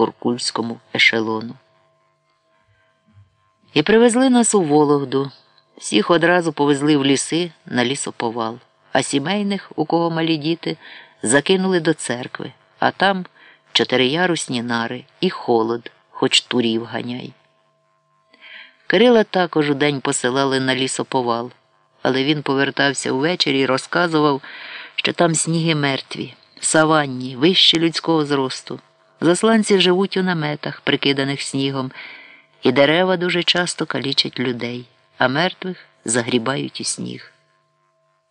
Куркульському ешелону. І привезли нас у Вологду. Всіх одразу повезли в ліси на лісоповал, а сімейних, у кого малі діти, закинули до церкви, а там чотириярусні нари і холод, хоч турів ганяй. Кирила також у день посилали на лісоповал, але він повертався увечері і розказував, що там сніги мертві, саванні, вищі людського зросту. Засланці живуть у наметах, прикиданих снігом, і дерева дуже часто калічать людей, а мертвих загрібають у сніг.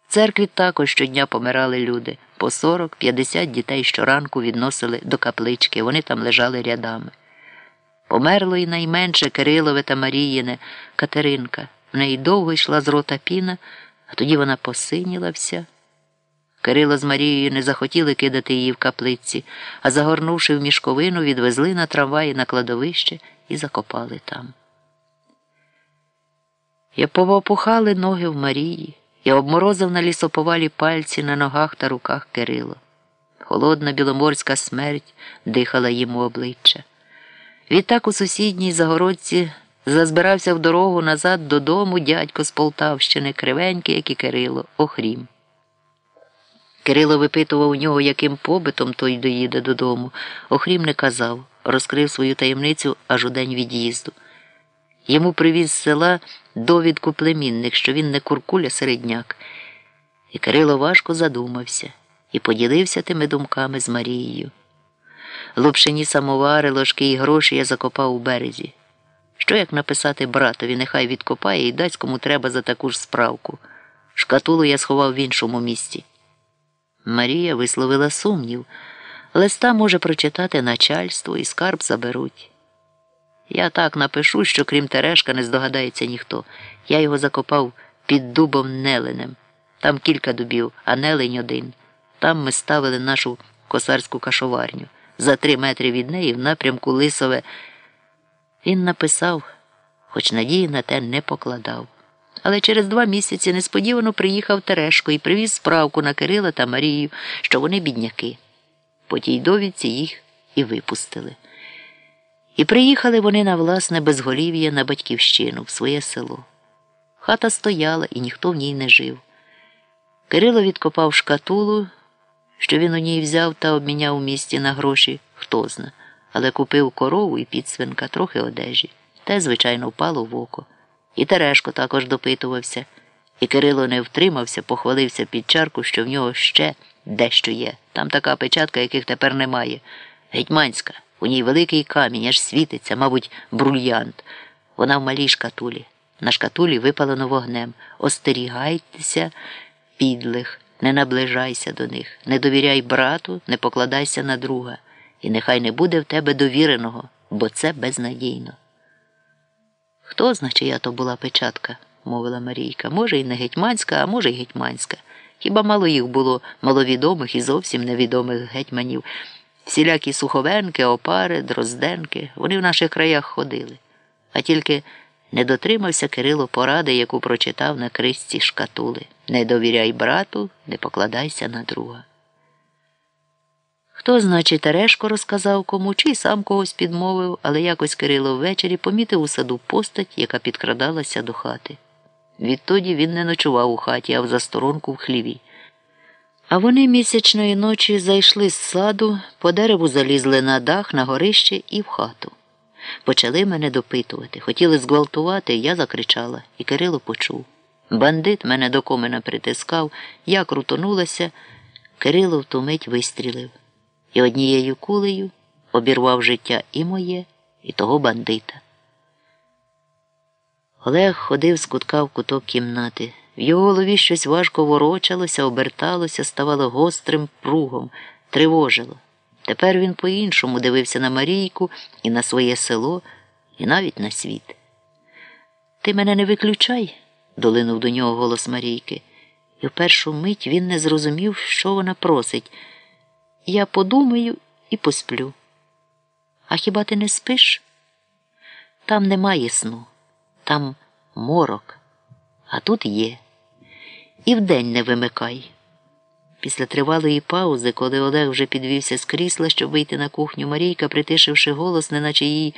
В церкві також щодня помирали люди. По 40-50 дітей щоранку відносили до каплички, вони там лежали рядами. Померло і найменше Кирилове та Маріїне Катеринка. В неї довго йшла з рота піна, а тоді вона посиніла вся. Кирило з Марією не захотіли кидати її в каплиці, а загорнувши в мішковину, відвезли на трамваї на кладовище і закопали там. Я повопухали ноги в Марії і обморозив на лісоповалі пальці на ногах та руках Кирило. Холодна біломорська смерть дихала йому обличчя. Відтак у сусідній загородці зазбирався в дорогу назад додому дядько з Полтавщини, кривенький, як і Кирило, охрім. Кирило випитував у нього, яким побитом той доїде додому. Охрім не казав, розкрив свою таємницю аж у день від'їзду. Йому привіз з села довідку племінник, що він не куркуля середняк. І Кирило важко задумався і поділився тими думками з Марією. Лупшині самовари, ложки і гроші я закопав у березі. Що як написати братові, нехай відкопає і дасть кому треба за таку ж справку. Шкатулу я сховав в іншому місці. Марія висловила сумнів. Листа може прочитати начальство і скарб заберуть. Я так напишу, що крім Терешка не здогадається ніхто. Я його закопав під дубом Неленем. Там кілька дубів, а Нелень один. Там ми ставили нашу косарську кашоварню. За три метри від неї в напрямку Лисове. Він написав, хоч надії на те не покладав. Але через два місяці несподівано приїхав Терешко і привіз справку на Кирила та Марію, що вони бідняки. По тій довідці їх і випустили. І приїхали вони на власне безголів'я на батьківщину, в своє село. Хата стояла, і ніхто в ній не жив. Кирило відкопав шкатулу, що він у ній взяв та обміняв у місті на гроші, хто зна, але купив корову і підсвинка, трохи одежі. Те, звичайно, впало в око. І Терешко також допитувався, і Кирило не втримався, похвалився під чарку, що в нього ще дещо є. Там така печатка, яких тепер немає. Гетьманська, у ній великий камінь, аж світиться, мабуть, брульянт. Вона в малій шкатулі. На шкатулі випалено вогнем. Остерігайтеся, підлих, не наближайся до них, не довіряй брату, не покладайся на друга, і нехай не буде в тебе довіреного, бо це безнадійно. Хто зна, чия то була печатка, мовила Марійка. Може, і не гетьманська, а може, й гетьманська. Хіба мало їх було маловідомих і зовсім невідомих гетьманів. Всілякі суховенки, опари, дрозденки, вони в наших краях ходили. А тільки не дотримався Кирило поради, яку прочитав на крисці шкатули. Не довіряй брату, не покладайся на друга. Хто, значить, Терешко розказав кому, чи й сам когось підмовив, але якось Кирило ввечері помітив у саду постать, яка підкрадалася до хати. Відтоді він не ночував у хаті, а в засторонку в хліві. А вони місячної ночі зайшли з саду, по дереву залізли на дах, на горище і в хату. Почали мене допитувати. Хотіли зґвалтувати, я закричала, і Кирило почув. Бандит мене до комина притискав, я крутонулася, Кирило в ту мить вистрілив і однією кулею обірвав життя і моє, і того бандита. Олег ходив з кутка в куток кімнати. В його голові щось важко ворочалося, оберталося, ставало гострим пругом, тривожило. Тепер він по-іншому дивився на Марійку і на своє село, і навіть на світ. Ти мене не виключай, долинув до нього голос Марійки, і в першу мить він не зрозумів, що вона просить. Я подумаю і посплю. А хіба ти не спиш? Там немає сну, там морок, а тут є. І вдень не вимикай. Після тривалої паузи, коли Олег вже підвівся з крісла, щоб вийти на кухню, Марійка, притишивши голос, неначе їй